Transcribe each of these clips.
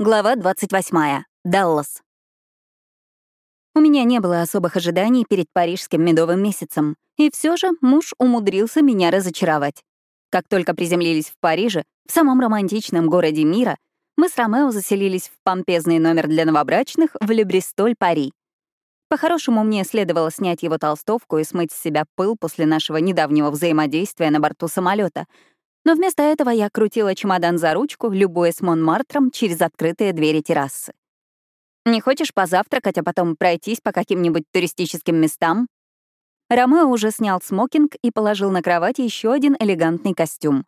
Глава 28. Даллас. У меня не было особых ожиданий перед парижским медовым месяцем, и все же муж умудрился меня разочаровать. Как только приземлились в Париже, в самом романтичном городе мира, мы с Ромео заселились в помпезный номер для новобрачных в Лебристоль, Пари. По-хорошему, мне следовало снять его толстовку и смыть с себя пыл после нашего недавнего взаимодействия на борту самолета — но вместо этого я крутила чемодан за ручку, любуясь Монмартром через открытые двери террасы. «Не хочешь позавтракать, а потом пройтись по каким-нибудь туристическим местам?» Ромео уже снял смокинг и положил на кровать еще один элегантный костюм.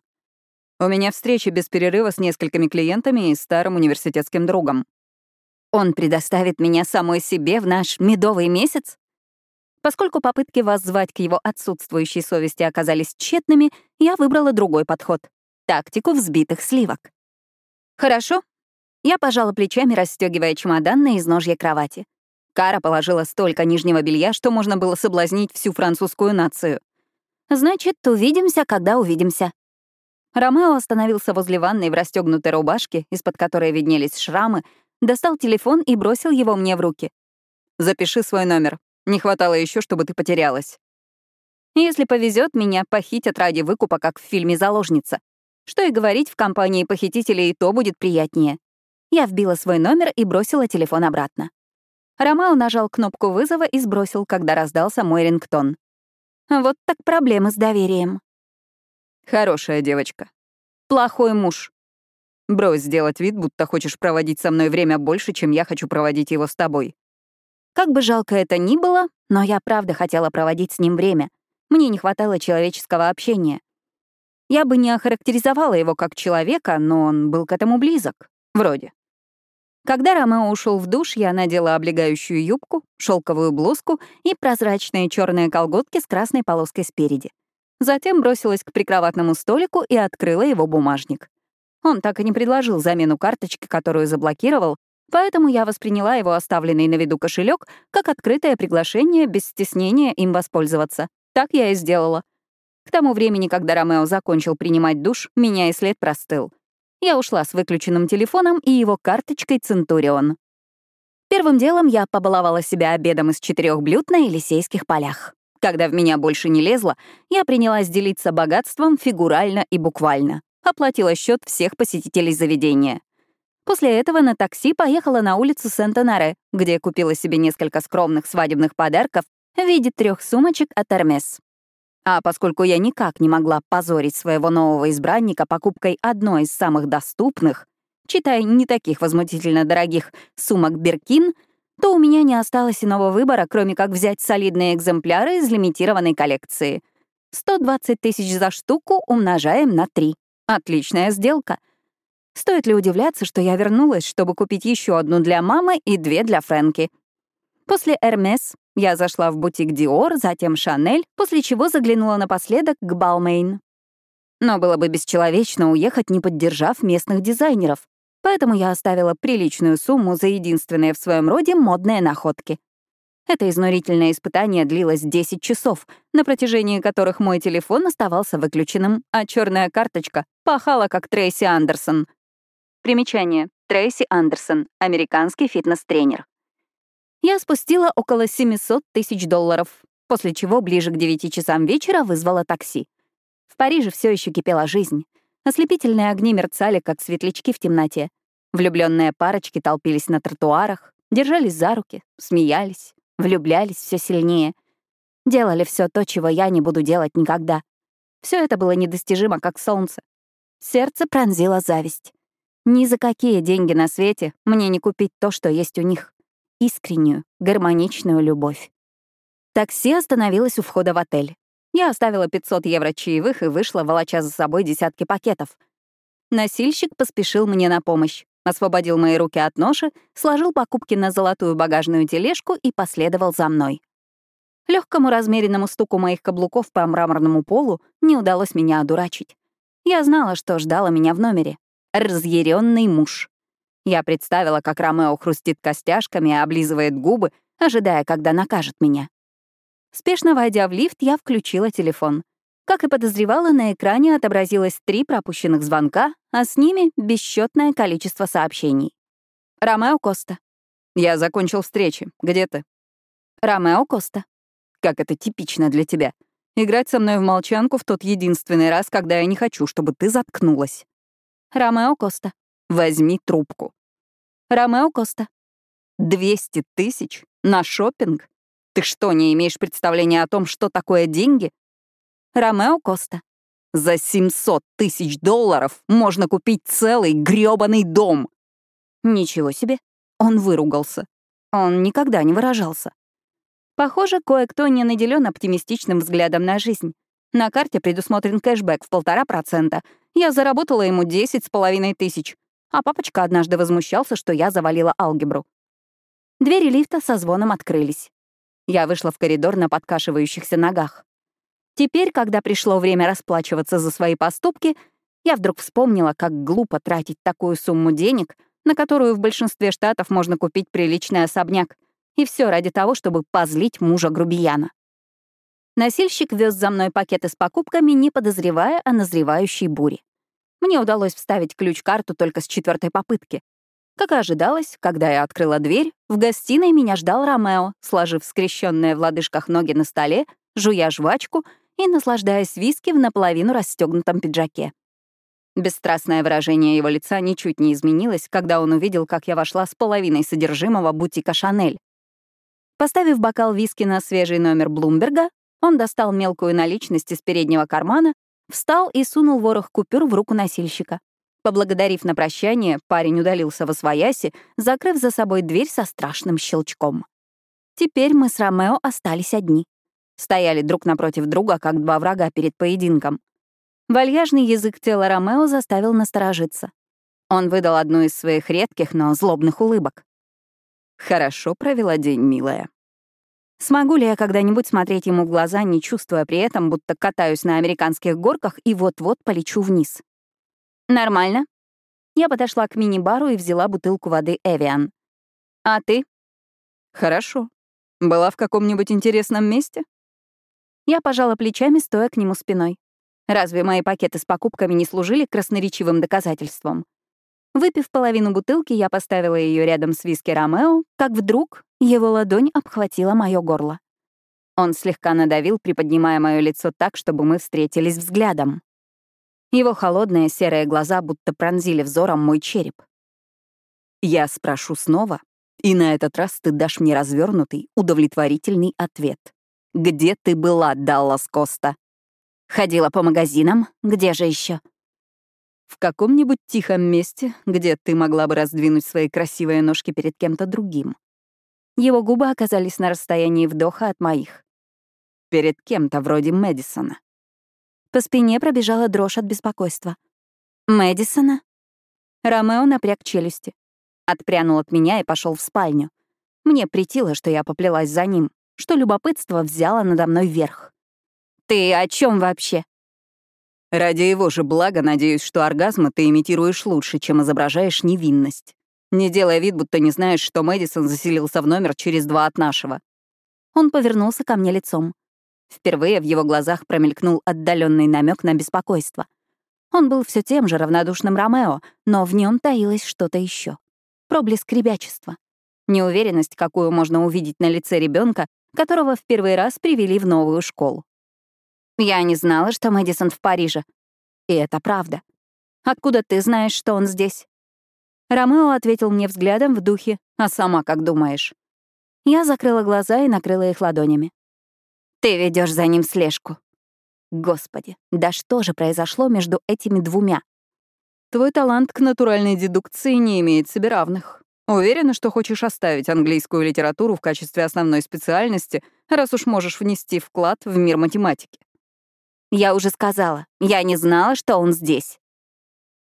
«У меня встреча без перерыва с несколькими клиентами и старым университетским другом». «Он предоставит меня самой себе в наш медовый месяц?» Поскольку попытки вас звать к его отсутствующей совести оказались тщетными, я выбрала другой подход — тактику взбитых сливок. «Хорошо». Я пожала плечами, расстегивая чемодан на изножье кровати. Кара положила столько нижнего белья, что можно было соблазнить всю французскую нацию. «Значит, увидимся, когда увидимся». Ромео остановился возле ванной в расстегнутой рубашке, из-под которой виднелись шрамы, достал телефон и бросил его мне в руки. «Запиши свой номер. Не хватало еще, чтобы ты потерялась. Если повезет, меня похитят ради выкупа, как в фильме «Заложница». Что и говорить, в компании похитителей и то будет приятнее. Я вбила свой номер и бросила телефон обратно. Ромео нажал кнопку вызова и сбросил, когда раздался мой рингтон. Вот так проблемы с доверием. Хорошая девочка. Плохой муж. Брось сделать вид, будто хочешь проводить со мной время больше, чем я хочу проводить его с тобой. Как бы жалко это ни было, но я правда хотела проводить с ним время. Мне не хватало человеческого общения. Я бы не охарактеризовала его как человека, но он был к этому близок. Вроде. Когда Ромео ушел в душ, я надела облегающую юбку, шелковую блузку и прозрачные черные колготки с красной полоской спереди. Затем бросилась к прикроватному столику и открыла его бумажник. Он так и не предложил замену карточки, которую заблокировал, Поэтому я восприняла его оставленный на виду кошелек как открытое приглашение без стеснения им воспользоваться. Так я и сделала. К тому времени, когда Ромео закончил принимать душ, меня и след простыл. Я ушла с выключенным телефоном и его карточкой «Центурион». Первым делом я побаловала себя обедом из четырех блюд на Елисейских полях. Когда в меня больше не лезло, я принялась делиться богатством фигурально и буквально. Оплатила счет всех посетителей заведения. После этого на такси поехала на улицу Сент-Анаре, где купила себе несколько скромных свадебных подарков в виде трех сумочек от Hermes. А поскольку я никак не могла позорить своего нового избранника покупкой одной из самых доступных, читая не таких возмутительно дорогих сумок Беркин, то у меня не осталось иного выбора, кроме как взять солидные экземпляры из лимитированной коллекции. 120 тысяч за штуку умножаем на 3. Отличная сделка — Стоит ли удивляться, что я вернулась, чтобы купить еще одну для мамы и две для Фрэнки? После Hermes я зашла в бутик Dior, затем Chanel, после чего заглянула напоследок к Balmain. Но было бы бесчеловечно уехать, не поддержав местных дизайнеров, поэтому я оставила приличную сумму за единственные в своем роде модные находки. Это изнурительное испытание длилось 10 часов, на протяжении которых мой телефон оставался выключенным, а черная карточка пахала как Трейси Андерсон — Примечание. Трейси Андерсон, американский фитнес-тренер. Я спустила около 700 тысяч долларов, после чего ближе к 9 часам вечера вызвала такси. В Париже все еще кипела жизнь. Ослепительные огни мерцали, как светлячки в темноте. Влюбленные парочки толпились на тротуарах, держались за руки, смеялись, влюблялись все сильнее. Делали все то, чего я не буду делать никогда. Все это было недостижимо, как солнце. Сердце пронзило зависть. Ни за какие деньги на свете мне не купить то, что есть у них. Искреннюю, гармоничную любовь. Такси остановилось у входа в отель. Я оставила 500 евро чаевых и вышла, волоча за собой десятки пакетов. Носильщик поспешил мне на помощь, освободил мои руки от ноши, сложил покупки на золотую багажную тележку и последовал за мной. Легкому размеренному стуку моих каблуков по мраморному полу не удалось меня одурачить. Я знала, что ждала меня в номере разъяренный муж. Я представила, как Ромео хрустит костяшками и облизывает губы, ожидая, когда накажет меня. Спешно войдя в лифт, я включила телефон. Как и подозревала, на экране отобразилось три пропущенных звонка, а с ними — бесчетное количество сообщений. Ромео Коста. Я закончил встречи. Где ты? Ромео Коста. Как это типично для тебя. Играть со мной в молчанку в тот единственный раз, когда я не хочу, чтобы ты заткнулась. Ромео Коста. Возьми трубку. Ромео Коста. 200 тысяч? На шопинг? Ты что, не имеешь представления о том, что такое деньги? Ромео Коста. За 700 тысяч долларов можно купить целый грёбаный дом. Ничего себе. Он выругался. Он никогда не выражался. Похоже, кое-кто не наделен оптимистичным взглядом на жизнь. На карте предусмотрен кэшбэк в полтора процента. Я заработала ему десять с половиной тысяч. А папочка однажды возмущался, что я завалила алгебру. Двери лифта со звоном открылись. Я вышла в коридор на подкашивающихся ногах. Теперь, когда пришло время расплачиваться за свои поступки, я вдруг вспомнила, как глупо тратить такую сумму денег, на которую в большинстве штатов можно купить приличный особняк — и все ради того, чтобы позлить мужа-грубияна. Носильщик вез за мной пакеты с покупками, не подозревая о назревающей буре. Мне удалось вставить ключ-карту только с четвертой попытки. Как и ожидалось, когда я открыла дверь, в гостиной меня ждал Ромео, сложив скрещенные в лодыжках ноги на столе, жуя жвачку и наслаждаясь виски в наполовину расстегнутом пиджаке. Бесстрастное выражение его лица ничуть не изменилось, когда он увидел, как я вошла с половиной содержимого бутика «Шанель». Поставив бокал виски на свежий номер Блумберга, он достал мелкую наличность из переднего кармана, встал и сунул ворох купюр в руку носильщика. Поблагодарив на прощание, парень удалился во свояси, закрыв за собой дверь со страшным щелчком. Теперь мы с Ромео остались одни. Стояли друг напротив друга, как два врага перед поединком. Вальяжный язык тела Ромео заставил насторожиться. Он выдал одну из своих редких, но злобных улыбок. Хорошо провела день, милая. Смогу ли я когда-нибудь смотреть ему в глаза, не чувствуя при этом, будто катаюсь на американских горках и вот-вот полечу вниз? Нормально. Я подошла к мини-бару и взяла бутылку воды «Эвиан». А ты? Хорошо. Была в каком-нибудь интересном месте? Я пожала плечами, стоя к нему спиной. Разве мои пакеты с покупками не служили красноречивым доказательством? Выпив половину бутылки, я поставила ее рядом с виски Ромео, как вдруг его ладонь обхватила мое горло. Он слегка надавил, приподнимая мое лицо так, чтобы мы встретились взглядом. Его холодные серые глаза будто пронзили взором мой череп. «Я спрошу снова, и на этот раз ты дашь мне развернутый, удовлетворительный ответ. Где ты была, Даллас Коста?» «Ходила по магазинам. Где же еще? В каком-нибудь тихом месте, где ты могла бы раздвинуть свои красивые ножки перед кем-то другим. Его губы оказались на расстоянии вдоха от моих. Перед кем-то вроде Мэдисона. По спине пробежала дрожь от беспокойства. «Мэдисона?» Ромео напряг челюсти. Отпрянул от меня и пошел в спальню. Мне притило, что я поплелась за ним, что любопытство взяло надо мной верх. «Ты о чем вообще?» Ради его же блага надеюсь, что оргазмы ты имитируешь лучше, чем изображаешь невинность. Не делая вид, будто не знаешь, что Мэдисон заселился в номер через два от нашего. Он повернулся ко мне лицом. Впервые в его глазах промелькнул отдаленный намек на беспокойство. Он был все тем же равнодушным Ромео, но в нем таилось что-то еще. Проблеск ребячества. Неуверенность, какую можно увидеть на лице ребенка, которого в первый раз привели в новую школу. Я не знала, что Мэдисон в Париже. И это правда. Откуда ты знаешь, что он здесь? Ромео ответил мне взглядом в духе «А сама как думаешь?» Я закрыла глаза и накрыла их ладонями. «Ты ведешь за ним слежку». Господи, да что же произошло между этими двумя? Твой талант к натуральной дедукции не имеет себе равных. Уверена, что хочешь оставить английскую литературу в качестве основной специальности, раз уж можешь внести вклад в мир математики. Я уже сказала, я не знала, что он здесь.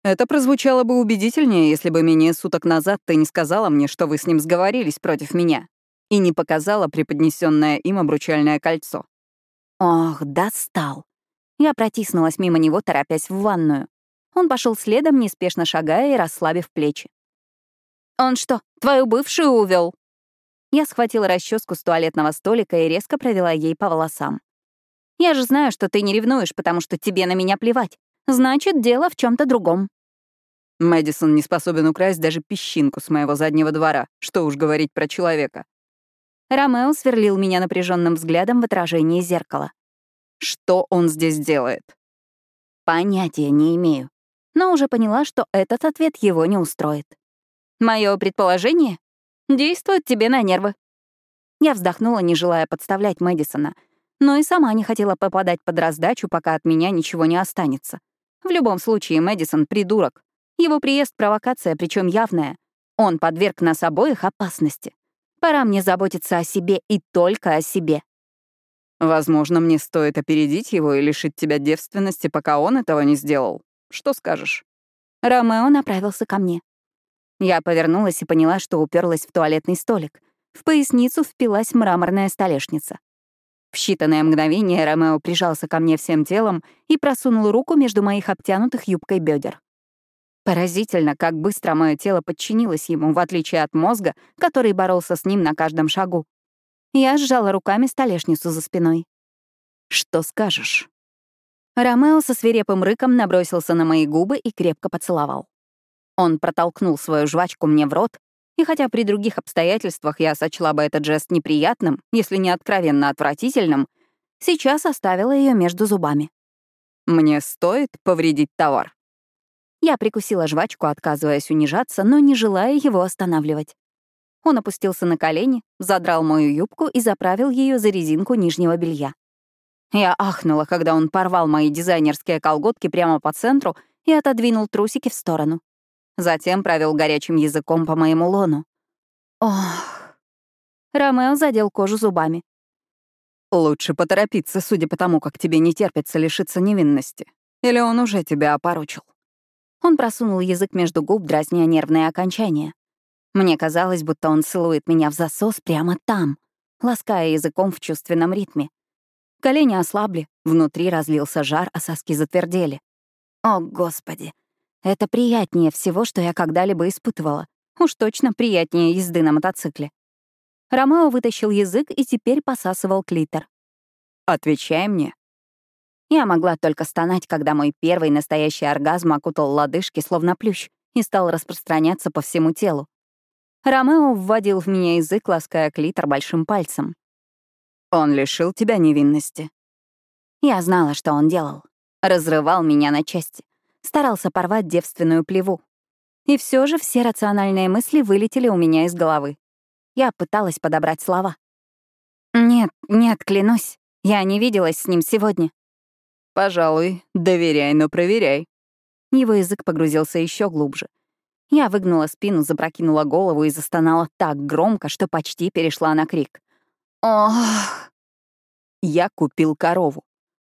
Это прозвучало бы убедительнее, если бы менее суток назад ты не сказала мне, что вы с ним сговорились против меня, и не показала преподнесенное им обручальное кольцо. Ох, достал. Я протиснулась мимо него, торопясь в ванную. Он пошел следом, неспешно шагая и расслабив плечи. «Он что, твою бывшую увел? Я схватила расческу с туалетного столика и резко провела ей по волосам. Я же знаю, что ты не ревнуешь, потому что тебе на меня плевать. Значит, дело в чем то другом. Мэдисон не способен украсть даже песчинку с моего заднего двора. Что уж говорить про человека. Ромео сверлил меня напряженным взглядом в отражении зеркала. Что он здесь делает? Понятия не имею. Но уже поняла, что этот ответ его не устроит. Мое предположение действует тебе на нервы. Я вздохнула, не желая подставлять Мэдисона, но и сама не хотела попадать под раздачу, пока от меня ничего не останется. В любом случае, Мэдисон — придурок. Его приезд — провокация, причем явная. Он подверг нас обоих опасности. Пора мне заботиться о себе и только о себе. Возможно, мне стоит опередить его и лишить тебя девственности, пока он этого не сделал. Что скажешь? Ромео направился ко мне. Я повернулась и поняла, что уперлась в туалетный столик. В поясницу впилась мраморная столешница. В считанное мгновение Ромео прижался ко мне всем телом и просунул руку между моих обтянутых юбкой бедер. Поразительно, как быстро мое тело подчинилось ему, в отличие от мозга, который боролся с ним на каждом шагу. Я сжала руками столешницу за спиной. «Что скажешь?» Ромео со свирепым рыком набросился на мои губы и крепко поцеловал. Он протолкнул свою жвачку мне в рот, и хотя при других обстоятельствах я сочла бы этот жест неприятным, если не откровенно отвратительным, сейчас оставила ее между зубами. «Мне стоит повредить товар?» Я прикусила жвачку, отказываясь унижаться, но не желая его останавливать. Он опустился на колени, задрал мою юбку и заправил ее за резинку нижнего белья. Я ахнула, когда он порвал мои дизайнерские колготки прямо по центру и отодвинул трусики в сторону. Затем провел горячим языком по моему лону. Ох. Ромео задел кожу зубами. «Лучше поторопиться, судя по тому, как тебе не терпится лишиться невинности. Или он уже тебя опорочил?» Он просунул язык между губ, дразня нервные окончания. Мне казалось, будто он целует меня в засос прямо там, лаская языком в чувственном ритме. Колени ослабли, внутри разлился жар, а соски затвердели. О, Господи! Это приятнее всего, что я когда-либо испытывала. Уж точно приятнее езды на мотоцикле. Ромео вытащил язык и теперь посасывал клитор. «Отвечай мне», я могла только стонать, когда мой первый настоящий оргазм окутал лодыжки, словно плющ, и стал распространяться по всему телу. Ромео вводил в меня язык, лаская клитор большим пальцем. «Он лишил тебя невинности». Я знала, что он делал. Разрывал меня на части. Старался порвать девственную плеву. И все же все рациональные мысли вылетели у меня из головы. Я пыталась подобрать слова. «Нет, нет, клянусь, я не виделась с ним сегодня. Пожалуй, доверяй, но проверяй. Его язык погрузился еще глубже. Я выгнула спину, запрокинула голову и застонала так громко, что почти перешла на крик. Ох! Я купил корову.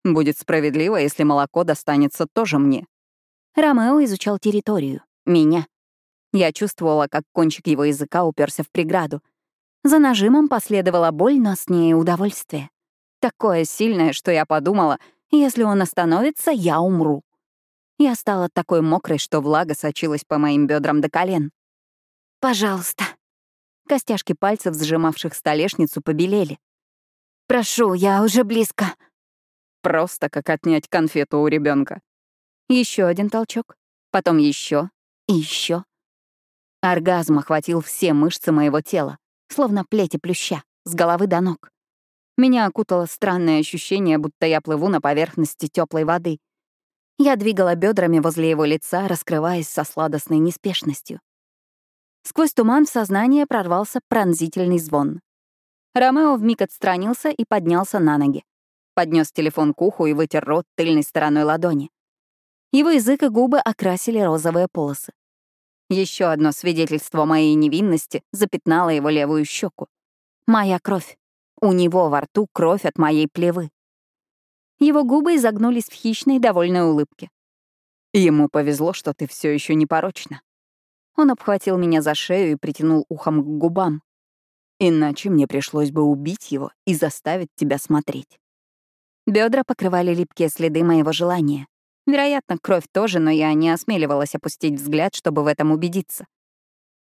Будет справедливо, если молоко достанется тоже мне. Ромео изучал территорию. Меня. Я чувствовала, как кончик его языка уперся в преграду. За нажимом последовала боль, но с ней удовольствие. Такое сильное, что я подумала — если он остановится, я умру. Я стала такой мокрой, что влага сочилась по моим бедрам до колен. «Пожалуйста». Костяшки пальцев, сжимавших столешницу, побелели. «Прошу, я уже близко». Просто как отнять конфету у ребенка. Еще один толчок, потом еще и еще. Оргазм охватил все мышцы моего тела, словно плети плюща, с головы до ног. Меня окутало странное ощущение, будто я плыву на поверхности теплой воды. Я двигала бедрами возле его лица, раскрываясь со сладостной неспешностью. Сквозь туман в сознание прорвался пронзительный звон. Ромео вмиг отстранился и поднялся на ноги. Поднес телефон к уху и вытер рот тыльной стороной ладони. Его язык и губы окрасили розовые полосы. Еще одно свидетельство моей невинности запятнало его левую щеку. Моя кровь. У него во рту кровь от моей плевы. Его губы изогнулись в хищной, довольной улыбке. Ему повезло, что ты все еще не порочна. Он обхватил меня за шею и притянул ухом к губам. Иначе мне пришлось бы убить его и заставить тебя смотреть. Бедра покрывали липкие следы моего желания. Вероятно, кровь тоже, но я не осмеливалась опустить взгляд, чтобы в этом убедиться.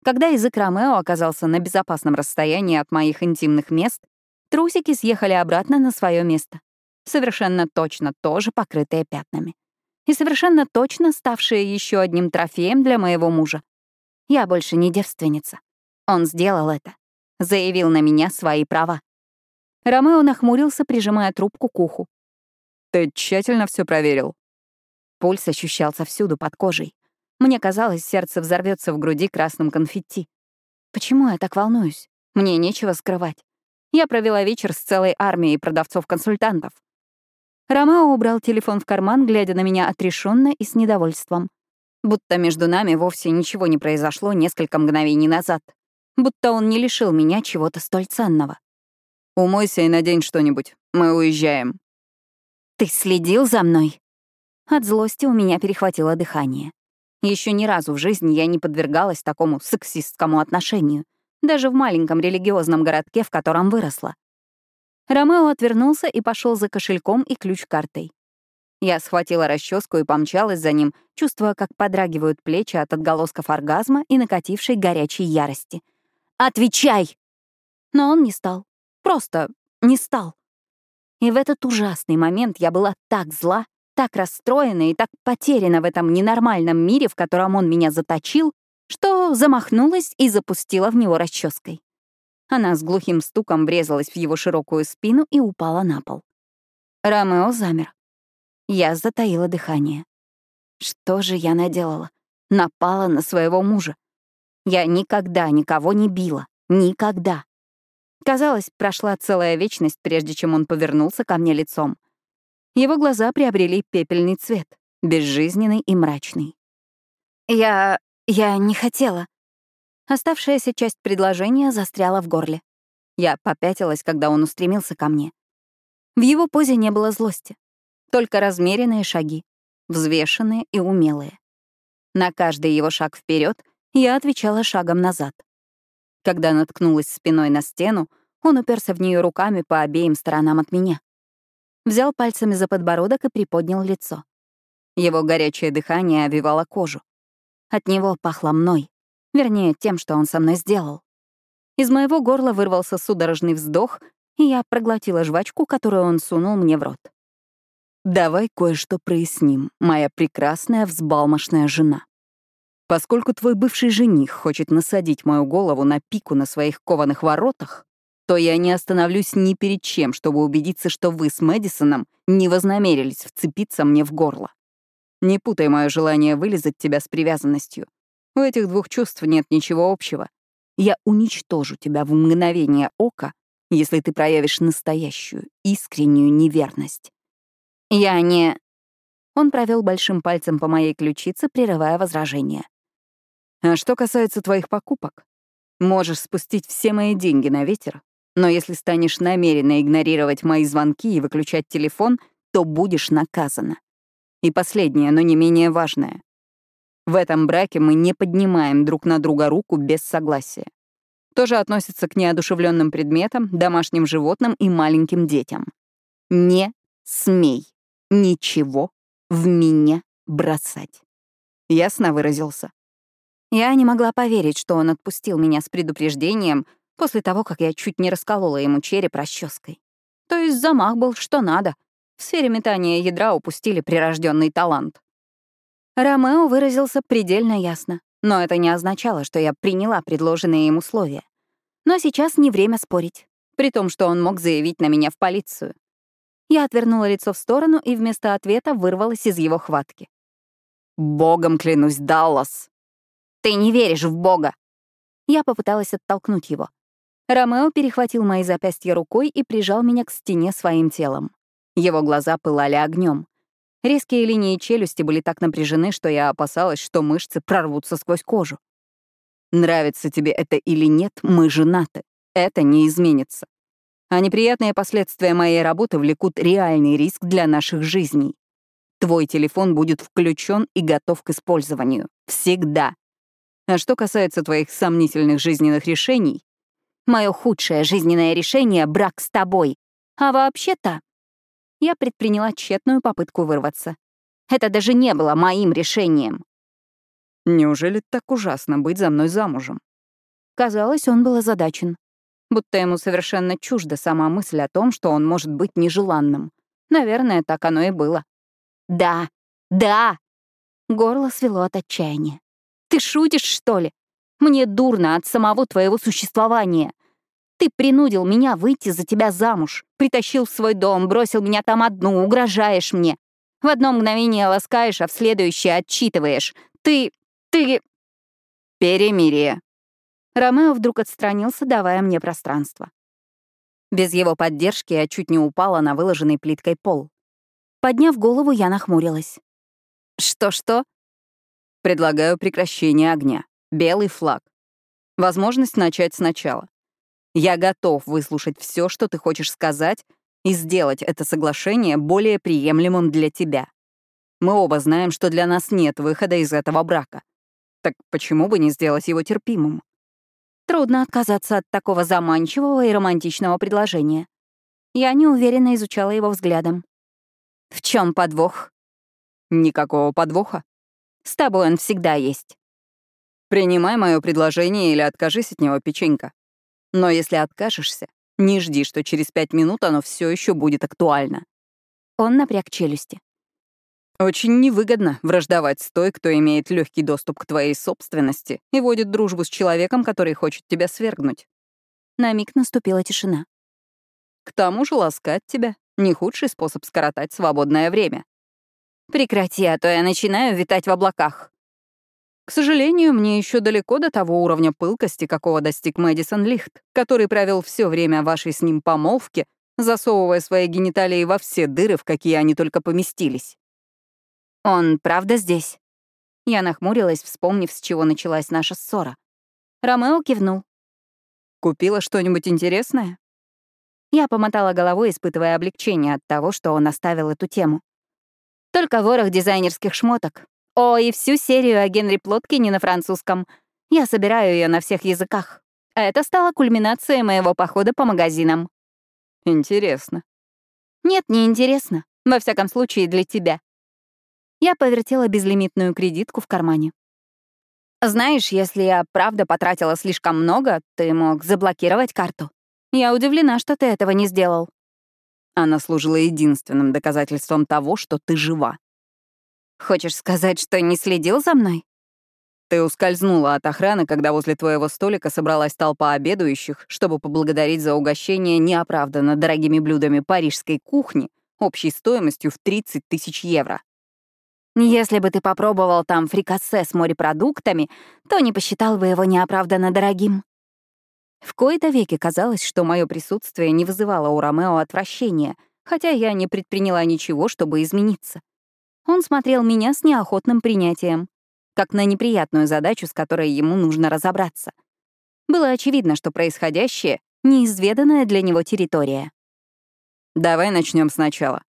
Когда язык Ромео оказался на безопасном расстоянии от моих интимных мест, Трусики съехали обратно на свое место. Совершенно точно тоже покрытые пятнами. и совершенно точно ставшее еще одним трофеем для моего мужа. Я больше не девственница. Он сделал это. Заявил на меня свои права. Ромео нахмурился, прижимая трубку к уху. «Ты тщательно все проверил?» Пульс ощущался всюду под кожей. Мне казалось, сердце взорвется в груди красным конфетти. Почему я так волнуюсь? Мне нечего скрывать. Я провела вечер с целой армией продавцов-консультантов. Ромео убрал телефон в карман, глядя на меня отрешенно и с недовольством. Будто между нами вовсе ничего не произошло несколько мгновений назад. Будто он не лишил меня чего-то столь ценного. «Умойся и надень что-нибудь. Мы уезжаем». «Ты следил за мной?» От злости у меня перехватило дыхание. Еще ни разу в жизни я не подвергалась такому сексистскому отношению, даже в маленьком религиозном городке, в котором выросла. Ромео отвернулся и пошел за кошельком и ключ-картой. Я схватила расческу и помчалась за ним, чувствуя, как подрагивают плечи от отголосков оргазма и накатившей горячей ярости. «Отвечай!» Но он не стал. Просто не стал. И в этот ужасный момент я была так зла, так расстроена и так потеряна в этом ненормальном мире, в котором он меня заточил, что замахнулась и запустила в него расческой. Она с глухим стуком врезалась в его широкую спину и упала на пол. Ромео замер. Я затаила дыхание. Что же я наделала? Напала на своего мужа. Я никогда никого не била. Никогда. Казалось, прошла целая вечность, прежде чем он повернулся ко мне лицом — его глаза приобрели пепельный цвет, безжизненный и мрачный. «Я... я не хотела». Оставшаяся часть предложения застряла в горле. Я попятилась, когда он устремился ко мне. В его позе не было злости, только размеренные шаги, взвешенные и умелые. На каждый его шаг вперед я отвечала шагом назад. Когда наткнулась спиной на стену, он уперся в нее руками по обеим сторонам от меня взял пальцами за подбородок и приподнял лицо. Его горячее дыхание обвивало кожу. От него пахло мной, вернее, тем, что он со мной сделал. Из моего горла вырвался судорожный вздох, и я проглотила жвачку, которую он сунул мне в рот. «Давай кое-что проясним, моя прекрасная взбалмошная жена. Поскольку твой бывший жених хочет насадить мою голову на пику на своих кованых воротах, то я не остановлюсь ни перед чем, чтобы убедиться, что вы с Мэдисоном не вознамерились вцепиться мне в горло. Не путай мое желание вылезать тебя с привязанностью. У этих двух чувств нет ничего общего. Я уничтожу тебя в мгновение ока, если ты проявишь настоящую, искреннюю неверность. Я не... Он провел большим пальцем по моей ключице, прерывая возражение. А что касается твоих покупок, можешь спустить все мои деньги на ветер но если станешь намеренно игнорировать мои звонки и выключать телефон, то будешь наказана. И последнее, но не менее важное. В этом браке мы не поднимаем друг на друга руку без согласия. Тоже относится к неодушевленным предметам, домашним животным и маленьким детям. Не смей ничего в меня бросать. Ясно выразился? Я не могла поверить, что он отпустил меня с предупреждением — после того, как я чуть не расколола ему череп расческой. То есть замах был что надо. В сфере метания ядра упустили прирожденный талант. Ромео выразился предельно ясно, но это не означало, что я приняла предложенные им условия. Но сейчас не время спорить, при том, что он мог заявить на меня в полицию. Я отвернула лицо в сторону и вместо ответа вырвалась из его хватки. «Богом клянусь, Даллас!» «Ты не веришь в Бога!» Я попыталась оттолкнуть его. Ромео перехватил мои запястья рукой и прижал меня к стене своим телом. Его глаза пылали огнем. Резкие линии челюсти были так напряжены, что я опасалась, что мышцы прорвутся сквозь кожу. Нравится тебе это или нет, мы женаты. Это не изменится. А неприятные последствия моей работы влекут реальный риск для наших жизней. Твой телефон будет включен и готов к использованию. Всегда. А что касается твоих сомнительных жизненных решений, Мое худшее жизненное решение — брак с тобой. А вообще-то... Я предприняла тщетную попытку вырваться. Это даже не было моим решением. Неужели так ужасно быть за мной замужем? Казалось, он был озадачен. Будто ему совершенно чужда сама мысль о том, что он может быть нежеланным. Наверное, так оно и было. Да, Да. Горло свело от отчаяния. Ты шутишь, что ли? Мне дурно от самого твоего существования. Ты принудил меня выйти за тебя замуж, притащил в свой дом, бросил меня там одну, угрожаешь мне. В одно мгновение ласкаешь, а в следующее отчитываешь. Ты... ты... Перемирие. Ромео вдруг отстранился, давая мне пространство. Без его поддержки я чуть не упала на выложенный плиткой пол. Подняв голову, я нахмурилась. «Что-что?» «Предлагаю прекращение огня. Белый флаг. Возможность начать сначала. Я готов выслушать все, что ты хочешь сказать, и сделать это соглашение более приемлемым для тебя. Мы оба знаем, что для нас нет выхода из этого брака. Так почему бы не сделать его терпимым? Трудно отказаться от такого заманчивого и романтичного предложения. Я неуверенно изучала его взглядом. В чем подвох? Никакого подвоха. С тобой он всегда есть. Принимай мое предложение или откажись от него, печенька. Но если откажешься, не жди, что через пять минут оно все еще будет актуально. Он напряг челюсти. Очень невыгодно враждовать с той, кто имеет легкий доступ к твоей собственности и водит дружбу с человеком, который хочет тебя свергнуть. На миг наступила тишина. К тому же ласкать тебя — не худший способ скоротать свободное время. Прекрати, а то я начинаю витать в облаках. К сожалению, мне еще далеко до того уровня пылкости, какого достиг Мэдисон Лихт, который провел все время вашей с ним помолвки, засовывая свои гениталии во все дыры, в какие они только поместились. «Он правда здесь?» Я нахмурилась, вспомнив, с чего началась наша ссора. Ромео кивнул. «Купила что-нибудь интересное?» Я помотала головой, испытывая облегчение от того, что он оставил эту тему. Только ворох дизайнерских шмоток, о, и всю серию о Генри Плоткине на французском. Я собираю ее на всех языках. Это стало кульминацией моего похода по магазинам. Интересно. Нет, не интересно. Во всяком случае, для тебя. Я повертела безлимитную кредитку в кармане. Знаешь, если я правда потратила слишком много, ты мог заблокировать карту. Я удивлена, что ты этого не сделал. Она служила единственным доказательством того, что ты жива. Хочешь сказать, что не следил за мной? Ты ускользнула от охраны, когда возле твоего столика собралась толпа обедающих, чтобы поблагодарить за угощение неоправданно дорогими блюдами парижской кухни общей стоимостью в 30 тысяч евро. Если бы ты попробовал там фрикасе с морепродуктами, то не посчитал бы его неоправданно дорогим. В кои-то веки казалось, что мое присутствие не вызывало у Ромео отвращения, хотя я не предприняла ничего, чтобы измениться. Он смотрел меня с неохотным принятием, как на неприятную задачу, с которой ему нужно разобраться. Было очевидно, что происходящее — неизведанная для него территория. «Давай начнем сначала.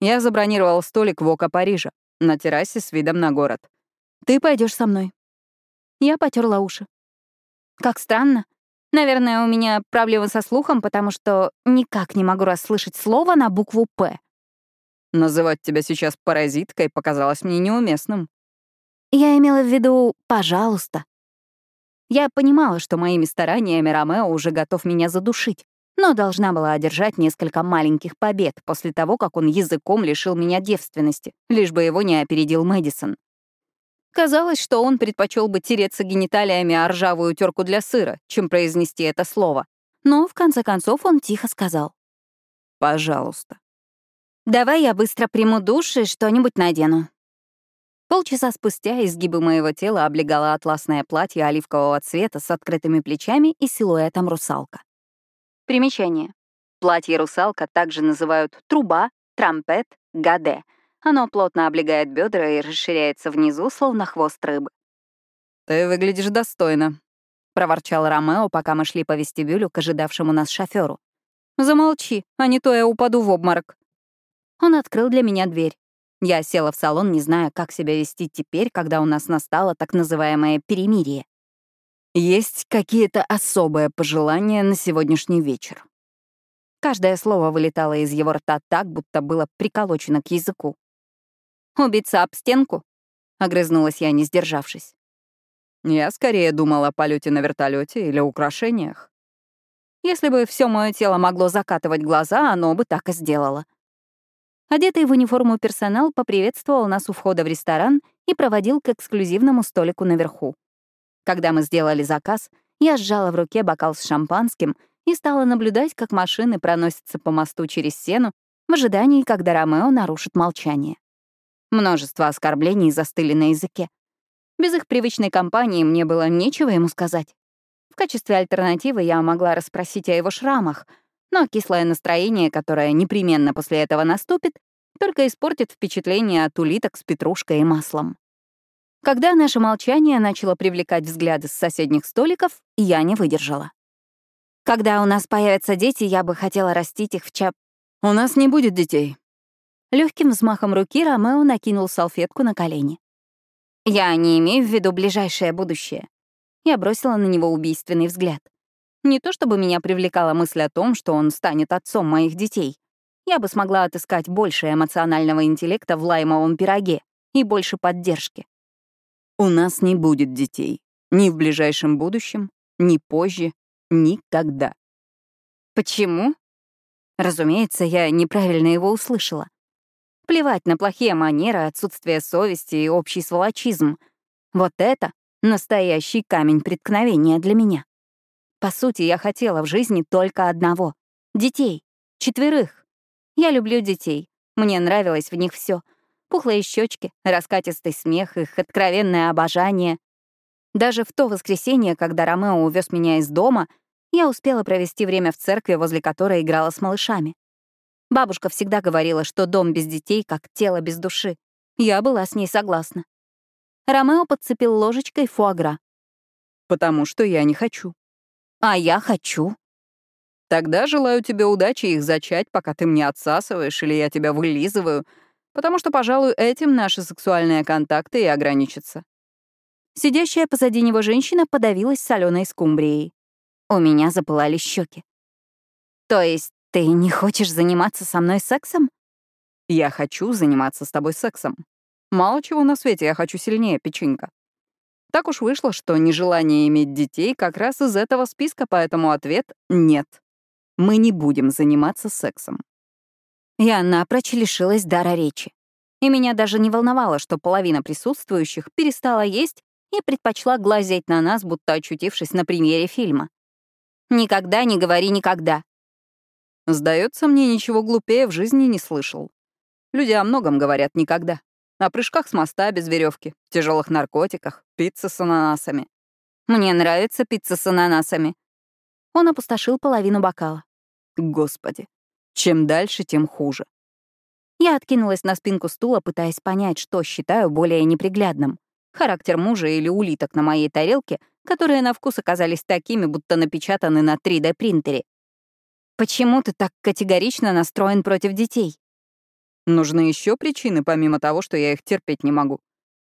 Я забронировал столик в Ока Парижа, на террасе с видом на город. Ты пойдешь со мной». Я потерла уши. Как странно. Наверное, у меня проблемы со слухом, потому что никак не могу расслышать слово на букву «П». Называть тебя сейчас паразиткой показалось мне неуместным. Я имела в виду «пожалуйста». Я понимала, что моими стараниями Ромео уже готов меня задушить, но должна была одержать несколько маленьких побед после того, как он языком лишил меня девственности, лишь бы его не опередил Мэдисон. Казалось, что он предпочел бы тереться гениталиями о ржавую терку для сыра, чем произнести это слово. Но, в конце концов, он тихо сказал. «Пожалуйста». Давай я быстро приму душ и что-нибудь надену. Полчаса спустя изгибы моего тела облегало атласное платье оливкового цвета с открытыми плечами и силуэтом русалка. Примечание. Платье русалка также называют труба, трампет, гаде. Оно плотно облегает бедра и расширяется внизу, словно хвост рыбы. «Ты выглядишь достойно», — проворчал Ромео, пока мы шли по вестибюлю к ожидавшему нас шоферу. «Замолчи, а не то я упаду в обморок». Он открыл для меня дверь. Я села в салон, не зная, как себя вести теперь, когда у нас настало так называемое перемирие. Есть какие-то особые пожелания на сегодняшний вечер. Каждое слово вылетало из его рта так, будто было приколочено к языку. «Убиться об стенку?» — огрызнулась я, не сдержавшись. Я скорее думала о полете на вертолете или украшениях. Если бы все мое тело могло закатывать глаза, оно бы так и сделало. Одетый в униформу персонал поприветствовал нас у входа в ресторан и проводил к эксклюзивному столику наверху. Когда мы сделали заказ, я сжала в руке бокал с шампанским и стала наблюдать, как машины проносятся по мосту через сену в ожидании, когда Ромео нарушит молчание. Множество оскорблений застыли на языке. Без их привычной компании мне было нечего ему сказать. В качестве альтернативы я могла расспросить о его шрамах, но кислое настроение, которое непременно после этого наступит, только испортит впечатление от улиток с петрушкой и маслом. Когда наше молчание начало привлекать взгляды с соседних столиков, я не выдержала. Когда у нас появятся дети, я бы хотела растить их в чап... У нас не будет детей. Легким взмахом руки Ромео накинул салфетку на колени. Я не имею в виду ближайшее будущее. Я бросила на него убийственный взгляд. Не то чтобы меня привлекала мысль о том, что он станет отцом моих детей. Я бы смогла отыскать больше эмоционального интеллекта в лаймовом пироге и больше поддержки. У нас не будет детей. Ни в ближайшем будущем, ни позже, никогда. Почему? Разумеется, я неправильно его услышала. Плевать на плохие манеры, отсутствие совести и общий сволочизм. Вот это настоящий камень преткновения для меня. По сути, я хотела в жизни только одного — детей, четверых. Я люблю детей, мне нравилось в них все: Пухлые щечки, раскатистый смех, их откровенное обожание. Даже в то воскресенье, когда Ромео увез меня из дома, я успела провести время в церкви, возле которой играла с малышами. Бабушка всегда говорила, что дом без детей как тело без души. Я была с ней согласна. Ромео подцепил ложечкой фуагра. «Потому что я не хочу». «А я хочу». «Тогда желаю тебе удачи их зачать, пока ты мне отсасываешь или я тебя вылизываю, потому что, пожалуй, этим наши сексуальные контакты и ограничатся». Сидящая позади него женщина подавилась соленой скумбрией. У меня запылали щеки. «То есть ты не хочешь заниматься со мной сексом? Я хочу заниматься с тобой сексом. Мало чего на свете я хочу сильнее, печенька. Так уж вышло, что нежелание иметь детей как раз из этого списка, поэтому ответ — нет. Мы не будем заниматься сексом. Я напрочь лишилась дара речи. И меня даже не волновало, что половина присутствующих перестала есть и предпочла глазеть на нас, будто очутившись на премьере фильма. «Никогда не говори никогда», Сдается мне, ничего глупее в жизни не слышал. Люди о многом говорят никогда. О прыжках с моста без веревки, тяжелых наркотиках, пицце с ананасами. Мне нравится пицца с ананасами. Он опустошил половину бокала. Господи, чем дальше, тем хуже. Я откинулась на спинку стула, пытаясь понять, что считаю более неприглядным. Характер мужа или улиток на моей тарелке, которые на вкус оказались такими, будто напечатаны на 3D-принтере. Почему ты так категорично настроен против детей? Нужны еще причины, помимо того, что я их терпеть не могу.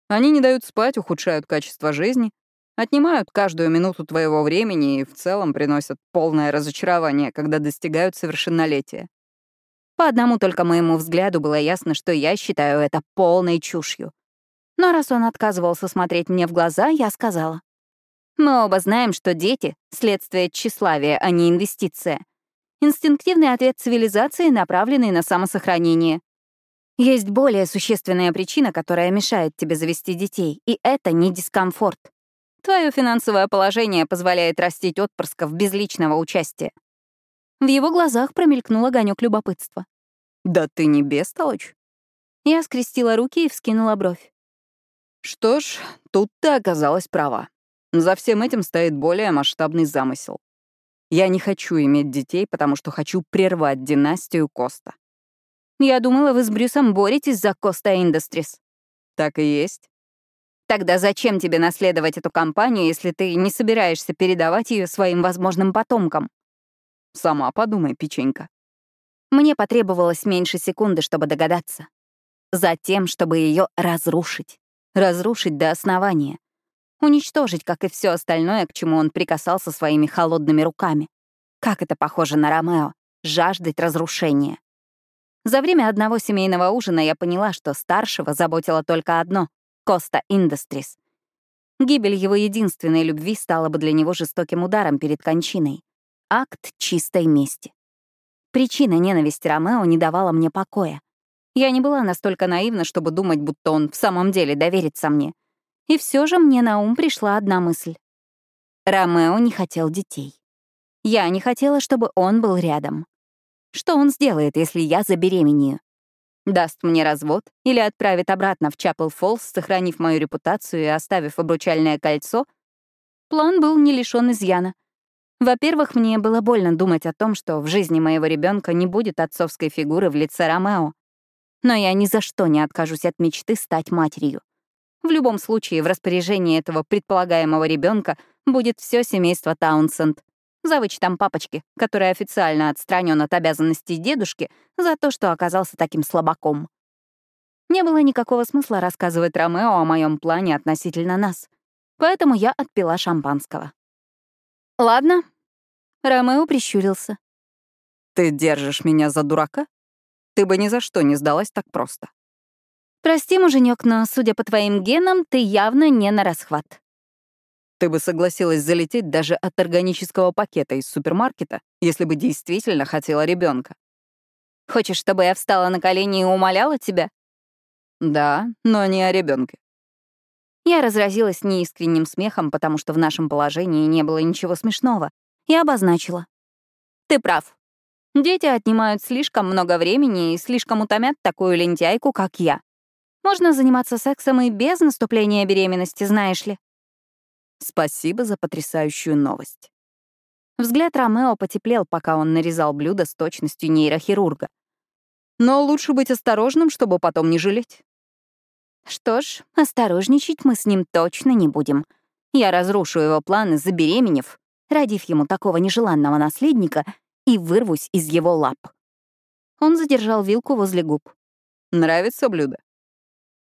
Они не дают спать, ухудшают качество жизни, отнимают каждую минуту твоего времени и в целом приносят полное разочарование, когда достигают совершеннолетия. По одному только моему взгляду было ясно, что я считаю это полной чушью. Но раз он отказывался смотреть мне в глаза, я сказала. Мы оба знаем, что дети — следствие тщеславия, а не инвестиция — Инстинктивный ответ цивилизации, направленный на самосохранение. Есть более существенная причина, которая мешает тебе завести детей, и это не дискомфорт. Твое финансовое положение позволяет растить отпрысков без личного участия. В его глазах промелькнул огонек любопытства. «Да ты не бестолочь?» Я скрестила руки и вскинула бровь. Что ж, тут ты оказалась права. За всем этим стоит более масштабный замысел. Я не хочу иметь детей, потому что хочу прервать династию Коста. Я думала, вы с Брюсом боретесь за Коста Industries. Так и есть. Тогда зачем тебе наследовать эту компанию, если ты не собираешься передавать ее своим возможным потомкам? Сама подумай, печенька. Мне потребовалось меньше секунды, чтобы догадаться. Затем, чтобы ее разрушить. Разрушить до основания уничтожить, как и все остальное, к чему он прикасался своими холодными руками. Как это похоже на Ромео — жаждать разрушения. За время одного семейного ужина я поняла, что старшего заботило только одно — Коста Industries. Гибель его единственной любви стала бы для него жестоким ударом перед кончиной. Акт чистой мести. Причина ненависти Ромео не давала мне покоя. Я не была настолько наивна, чтобы думать, будто он в самом деле доверится мне. И все же мне на ум пришла одна мысль. Ромео не хотел детей. Я не хотела, чтобы он был рядом. Что он сделает, если я забеременею? Даст мне развод или отправит обратно в Чапел Фоллс, сохранив мою репутацию и оставив обручальное кольцо? План был не лишен изъяна. Во-первых, мне было больно думать о том, что в жизни моего ребенка не будет отцовской фигуры в лице Ромео. Но я ни за что не откажусь от мечты стать матерью. В любом случае, в распоряжении этого предполагаемого ребенка будет все семейство Таунсенд, за вычетом папочки, который официально отстранен от обязанностей дедушки за то, что оказался таким слабаком. Не было никакого смысла рассказывать Ромео о моем плане относительно нас, поэтому я отпила шампанского. «Ладно». Ромео прищурился. «Ты держишь меня за дурака? Ты бы ни за что не сдалась так просто». «Прости, муженек, но, судя по твоим генам, ты явно не на расхват». Ты бы согласилась залететь даже от органического пакета из супермаркета, если бы действительно хотела ребенка. Хочешь, чтобы я встала на колени и умоляла тебя? Да, но не о ребенке. Я разразилась неискренним смехом, потому что в нашем положении не было ничего смешного, и обозначила. Ты прав. Дети отнимают слишком много времени и слишком утомят такую лентяйку, как я. Можно заниматься сексом и без наступления беременности, знаешь ли. Спасибо за потрясающую новость. Взгляд Ромео потеплел, пока он нарезал блюдо с точностью нейрохирурга. Но лучше быть осторожным, чтобы потом не жалеть. Что ж, осторожничать мы с ним точно не будем. Я разрушу его планы, забеременев, родив ему такого нежеланного наследника, и вырвусь из его лап. Он задержал вилку возле губ. «Нравится блюдо?»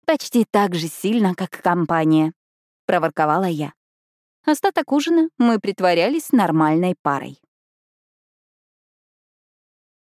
«Почти так же сильно, как компания», — проворковала я. Остаток ужина мы притворялись нормальной парой.